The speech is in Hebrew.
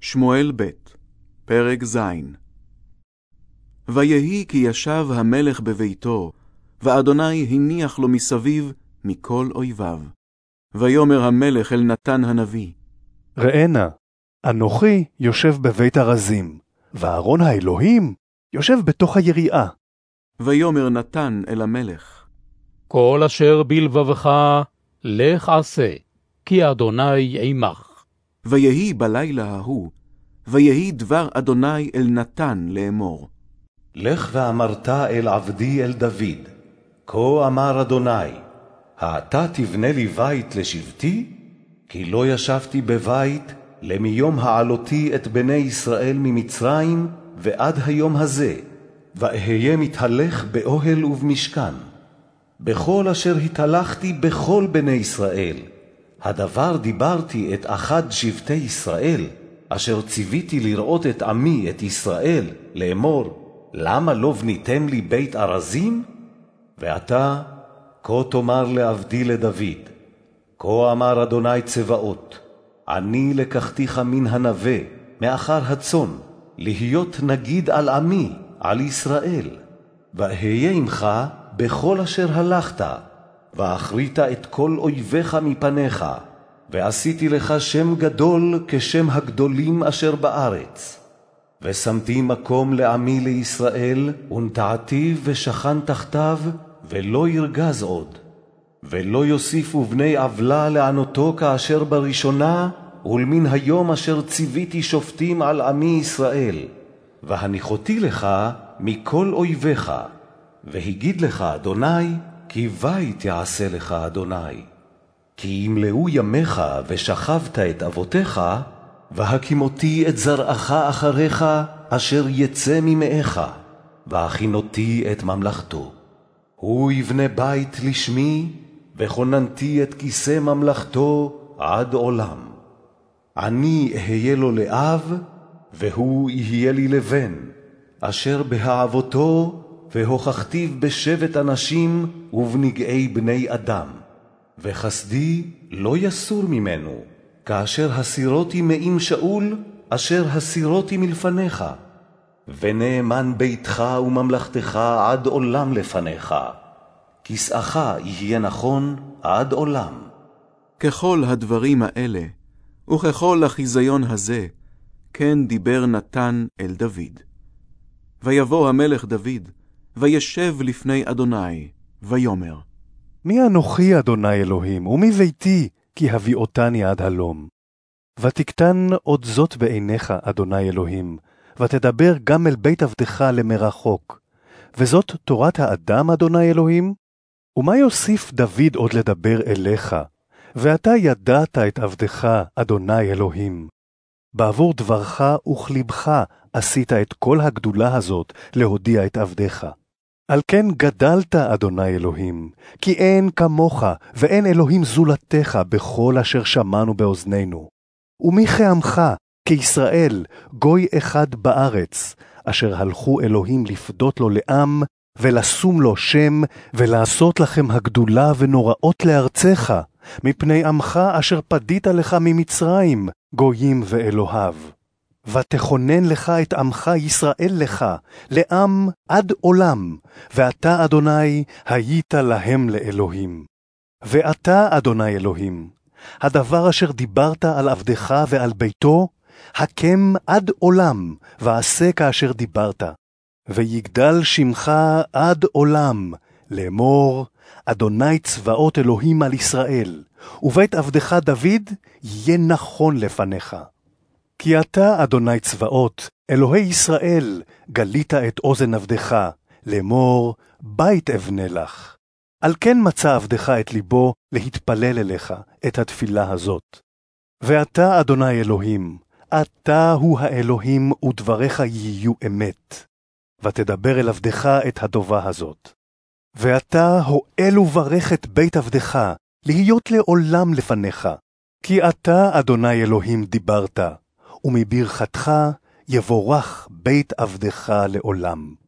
שמואל ב', פרק ז' ויהי כי ישב המלך בביתו, ואדוני הניח לו מסביב מכל אויביו. ויאמר המלך אל נתן הנביא, ראה נא, אנוכי יושב בבית ארזים, ואהרון האלוהים יושב בתוך היריעה. ויאמר נתן אל המלך, כל אשר בלבבך, לך עשה, כי אדוני עמך. ויהי בלילה ההוא, ויהי דבר אדוני אל נתן לאמור. לך ואמרת אל עבדי אל דוד, כה אמר אדוני, העתה תבנה לי בית לשבטי? כי לא ישבתי בבית למיום העלותי את בני ישראל ממצרים ועד היום הזה, ואהיה מתהלך באוהל ובמשכן. בכל אשר התהלכתי בכל בני ישראל, הדבר דיברתי את אחד שבטי ישראל, אשר ציוויתי לראות את עמי, את ישראל, לאמור, למה לא בניתם לי בית ארזים? ועתה, כה תאמר לעבדי לדוד, כה אמר אדוני צבאות, אני לקחתיך מן הנווה, מאחר הצאן, להיות נגיד על עמי, על ישראל, ואהיה עמך בכל אשר הלכת, ואחרית את כל אויביך מפניך, ועשיתי לך שם גדול כשם הגדולים אשר בארץ. ושמתי מקום לעמי לישראל, ונטעתיו ושכן תחתיו, ולא ירגז עוד. ולא יוסיפו בני עוולה לענותו כאשר בראשונה, ולמן היום אשר ציוויתי שופטים על עמי ישראל. והניחותי לך מכל אויביך, והגיד לך אדוני, כי בית יעשה לך אדוני. כי ימלאו ימיך ושכבת את אבותיך, והקימותי את זרעך אחריך, אשר יצא ממאיך, והכינותי את ממלכתו. הוא יבנה בית לשמי, וכוננתי את כיסא ממלכתו עד עולם. אני אהיה לו לאב, והוא יהיה לי לבן, אשר בהעבותו והוכחתיו בשבט אנשים ובנגעי בני אדם. וחסדי לא יסור ממנו, כאשר הסירותי מעם שאול, אשר הסירותי מלפניך. ונאמן ביתך וממלכתך עד עולם לפניך. כסאך יהיה נכון עד עולם. ככל הדברים האלה, וככל החיזיון הזה, כן דיבר נתן אל דוד. ויבוא המלך דוד, וישב לפני אדוני, ויאמר, מי אנוכי, אדוני אלוהים, ומי ביתי, כי הביאותני עד הלום? ותקטן עוד זאת בעיניך, אדוני אלוהים, ותדבר גם אל בית עבדך למרחוק. וזאת תורת האדם, אדוני אלוהים? ומה יוסיף דוד עוד לדבר אליך? ואתה ידעת את עבדך, אדוני אלוהים. בעבור דברך וכלבך עשית את כל הגדולה הזאת להודיע את עבדך. על כן גדלת, אדוני אלוהים, כי אין כמוך, ואין אלוהים זולתך בכל אשר שמענו באוזנינו. ומי כעמך, כישראל, גוי אחד בארץ, אשר הלכו אלוהים לפדות לו לעם, ולשום לו שם, ולעשות לכם הגדולה ונוראות לארצך, מפני עמך אשר פדית לך ממצרים, גויים ואלוהיו. ותכונן לך את עמך ישראל לך, לעם עד עולם, ואתה, אדוני, היית להם לאלוהים. ואתה, אדוני אלוהים, הדבר אשר דיברת על עבדך ועל ביתו, הקם עד עולם, ועשה כאשר דיברת. ויגדל שמך עד עולם, לאמור, אדוני צבאות אלוהים על ישראל, ובית עבדך דוד יהיה נכון לפניך. כי אתה, אדוני צבאות, אלוהי ישראל, גלית את אוזן עבדך, לאמור, בית אבנה לך. על כן מצא עבדך את ליבו להתפלל אליך את התפילה הזאת. ואתה, אדוני אלוהים, אתה הוא האלוהים ודבריך יהיו אמת. ותדבר אל עבדך את הדובה הזאת. ואתה הואל וברך את בית עבדך, להיות לעולם לפניך. כי אתה, אדוני אלוהים, דיברת, ומברכתך יבורך בית עבדך לעולם.